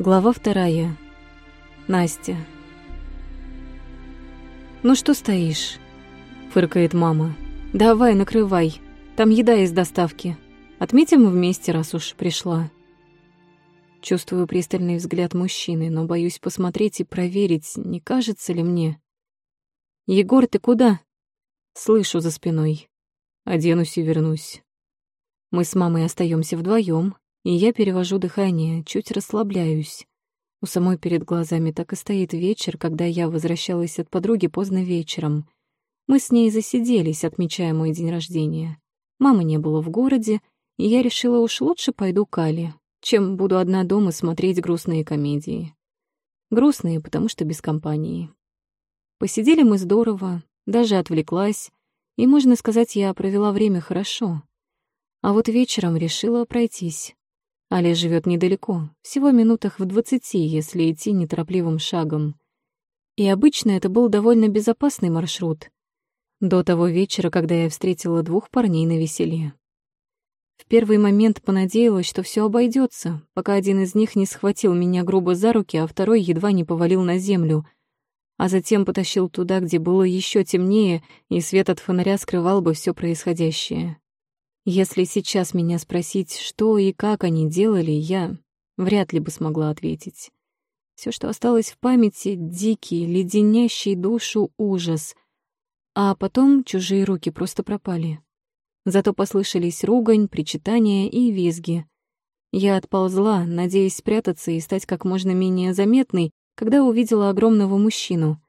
Глава вторая. Настя. «Ну что стоишь?» — фыркает мама. «Давай, накрывай. Там еда из доставки. Отметим вместе, раз уж пришла». Чувствую пристальный взгляд мужчины, но боюсь посмотреть и проверить, не кажется ли мне. «Егор, ты куда?» Слышу за спиной. Оденусь и вернусь. Мы с мамой остаемся вдвоем, и я перевожу дыхание, чуть расслабляюсь. У самой перед глазами так и стоит вечер, когда я возвращалась от подруги поздно вечером. Мы с ней засиделись, отмечая мой день рождения. Мамы не было в городе, и я решила уж лучше пойду к Али, чем буду одна дома смотреть грустные комедии. Грустные, потому что без компании. Посидели мы здорово, даже отвлеклась, и, можно сказать, я провела время хорошо. А вот вечером решила пройтись. Аля живет недалеко, всего минутах в двадцати, если идти неторопливым шагом. И обычно это был довольно безопасный маршрут. До того вечера, когда я встретила двух парней на веселье. В первый момент понадеялась, что все обойдется, пока один из них не схватил меня грубо за руки, а второй едва не повалил на землю, а затем потащил туда, где было еще темнее, и свет от фонаря скрывал бы все происходящее. Если сейчас меня спросить, что и как они делали, я вряд ли бы смогла ответить. Все, что осталось в памяти — дикий, леденящий душу ужас. А потом чужие руки просто пропали. Зато послышались ругань, причитания и визги. Я отползла, надеясь спрятаться и стать как можно менее заметной, когда увидела огромного мужчину.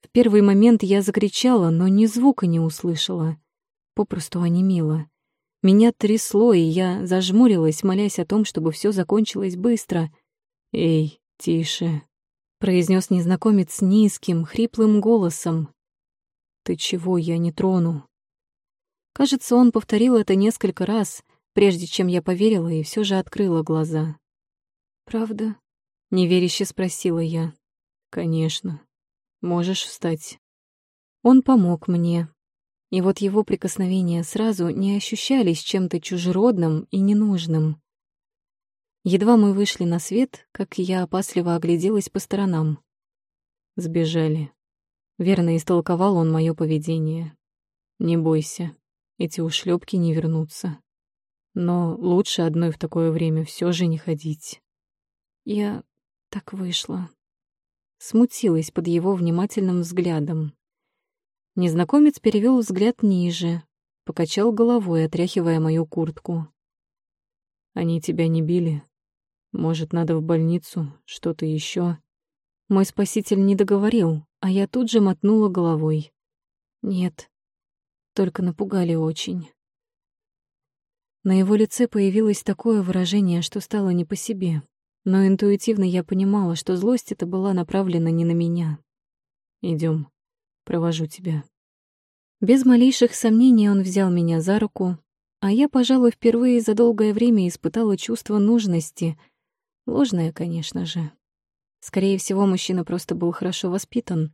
В первый момент я закричала, но ни звука не услышала. Попросту онемела. Меня трясло, и я зажмурилась, молясь о том, чтобы все закончилось быстро. «Эй, тише», — произнес незнакомец низким, хриплым голосом. «Ты чего, я не трону?» Кажется, он повторил это несколько раз, прежде чем я поверила и все же открыла глаза. «Правда?» — неверяще спросила я. «Конечно. Можешь встать». Он помог мне, и вот его прикосновения сразу не ощущались чем-то чужеродным и ненужным. Едва мы вышли на свет, как я опасливо огляделась по сторонам. Сбежали. Верно истолковал он мое поведение. Не бойся, эти ушлепки не вернутся. Но лучше одной в такое время все же не ходить. Я так вышла. Смутилась под его внимательным взглядом. Незнакомец перевел взгляд ниже, покачал головой, отряхивая мою куртку. «Они тебя не били? Может, надо в больницу? Что-то еще? Мой спаситель не договорил, а я тут же мотнула головой. «Нет, только напугали очень». На его лице появилось такое выражение, что стало не по себе, но интуитивно я понимала, что злость эта была направлена не на меня. Идем. Провожу тебя». Без малейших сомнений он взял меня за руку, а я, пожалуй, впервые за долгое время испытала чувство нужности. Ложное, конечно же. Скорее всего, мужчина просто был хорошо воспитан.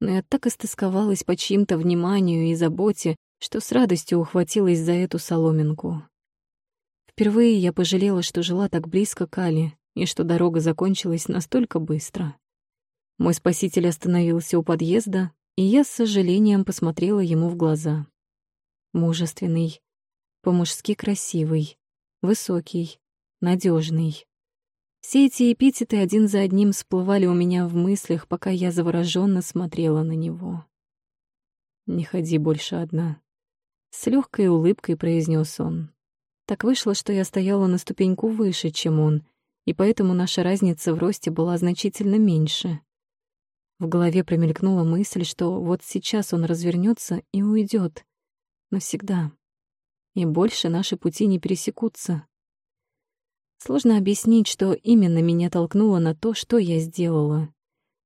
Но я так истосковалась по чьим-то вниманию и заботе, что с радостью ухватилась за эту соломинку. Впервые я пожалела, что жила так близко к Али, и что дорога закончилась настолько быстро. Мой спаситель остановился у подъезда, и я с сожалением посмотрела ему в глаза. Мужественный, по-мужски красивый, высокий, надежный. Все эти эпитеты один за одним всплывали у меня в мыслях, пока я завороженно смотрела на него. «Не ходи больше одна», — с легкой улыбкой произнес он. Так вышло, что я стояла на ступеньку выше, чем он, и поэтому наша разница в росте была значительно меньше. В голове промелькнула мысль, что вот сейчас он развернется и уйдет. Навсегда. И больше наши пути не пересекутся. Сложно объяснить, что именно меня толкнуло на то, что я сделала.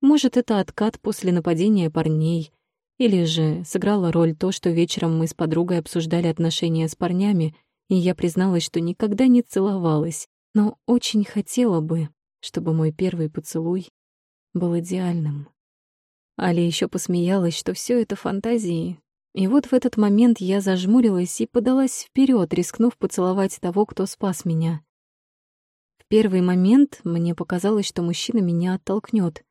Может, это откат после нападения парней, или же сыграла роль то, что вечером мы с подругой обсуждали отношения с парнями, и я призналась, что никогда не целовалась, но очень хотела бы, чтобы мой первый поцелуй был идеальным. Али еще посмеялась, что все это фантазии. И вот в этот момент я зажмурилась и подалась вперед, рискнув поцеловать того, кто спас меня. первый момент мне показалось, что мужчина меня оттолкнет.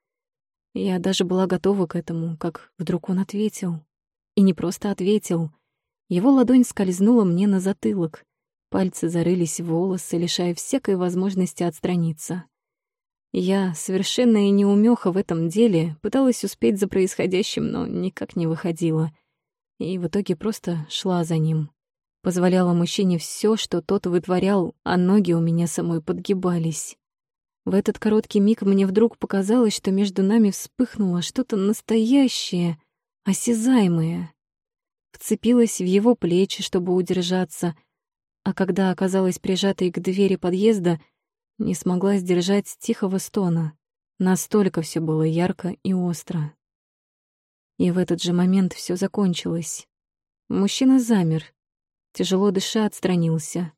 Я даже была готова к этому, как вдруг он ответил. И не просто ответил. Его ладонь скользнула мне на затылок. Пальцы зарылись в волосы, лишая всякой возможности отстраниться. Я, совершенная неумеха в этом деле, пыталась успеть за происходящим, но никак не выходила. И в итоге просто шла за ним. Позволяла мужчине все, что тот вытворял, а ноги у меня самой подгибались. В этот короткий миг мне вдруг показалось, что между нами вспыхнуло что-то настоящее, осязаемое. Вцепилась в его плечи, чтобы удержаться, а когда оказалась прижатой к двери подъезда, не смогла сдержать тихого стона. Настолько все было ярко и остро. И в этот же момент все закончилось. Мужчина замер, тяжело дыша отстранился,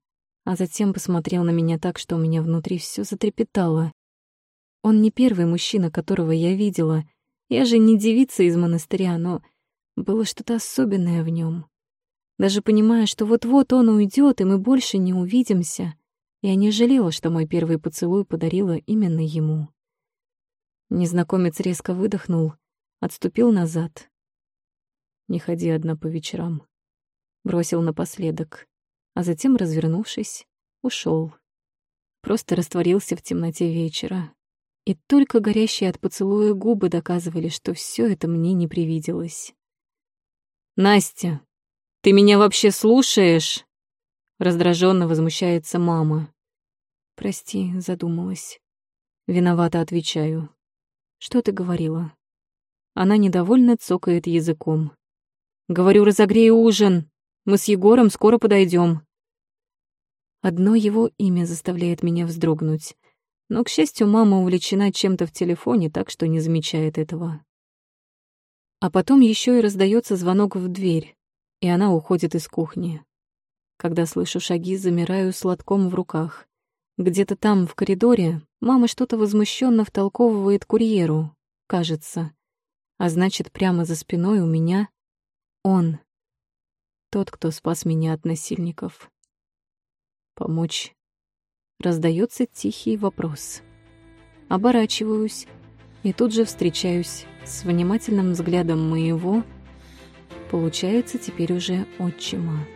а затем посмотрел на меня так, что у меня внутри все затрепетало. Он не первый мужчина, которого я видела. Я же не девица из монастыря, но было что-то особенное в нем. Даже понимая, что вот-вот он уйдет, и мы больше не увидимся, я не жалела, что мой первый поцелуй подарила именно ему. Незнакомец резко выдохнул, отступил назад. «Не ходи одна по вечерам», — бросил напоследок, а затем, развернувшись, ушел. Просто растворился в темноте вечера. И только горящие от поцелуя губы доказывали, что все это мне не привиделось. «Настя, ты меня вообще слушаешь?» Раздраженно возмущается мама. Прости, задумалась. Виновато отвечаю. Что ты говорила? Она недовольно цокает языком. Говорю, разогрей ужин. Мы с Егором скоро подойдем. Одно его имя заставляет меня вздрогнуть. Но, к счастью, мама увлечена чем-то в телефоне, так что не замечает этого. А потом еще и раздается звонок в дверь, и она уходит из кухни. Когда слышу шаги, замираю с лотком в руках. Где-то там, в коридоре, мама что-то возмущенно втолковывает курьеру, кажется. А значит, прямо за спиной у меня он. Тот, кто спас меня от насильников. Помочь. Раздается тихий вопрос. Оборачиваюсь и тут же встречаюсь с внимательным взглядом моего, получается теперь уже отчима.